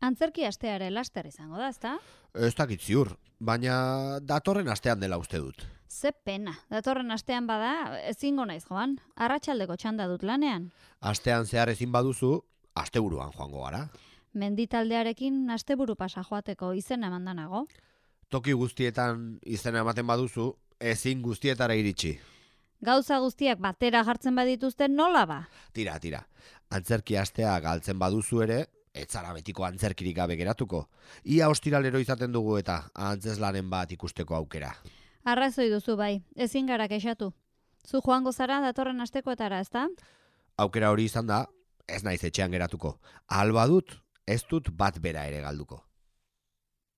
Antzerki asteare laster izango da, ezta? Ez dakit ziur, baina datorren astean dela uste dut. Ze pena, datorren astean bada, ezingo naiz joan, arratsaldeko txanda dut lanean. Astean zehar ezin baduzu, asteburuan joango gara. Menditaldearekin asteburu pasa joateko izena emandanago. Toki guztietan izena ematen baduzu, ezin guztietara iritsi. Gauza guztiak batera jartzen badituzte nola ba? Tira, tira. Antzerki astea galtzen baduzu ere, ez zara betiko antzerkirik gabe geratuko. Ia ostiralero izaten dugu eta antzeslanen bat ikusteko aukera. Arrazoi duzu bai, ezin gara kexatu. Zu joango zara datorren astekoetara, ezta? Aukera hori izan da, ez naiz etxean geratuko. Alba dut, ez dut bat bera ere galduko.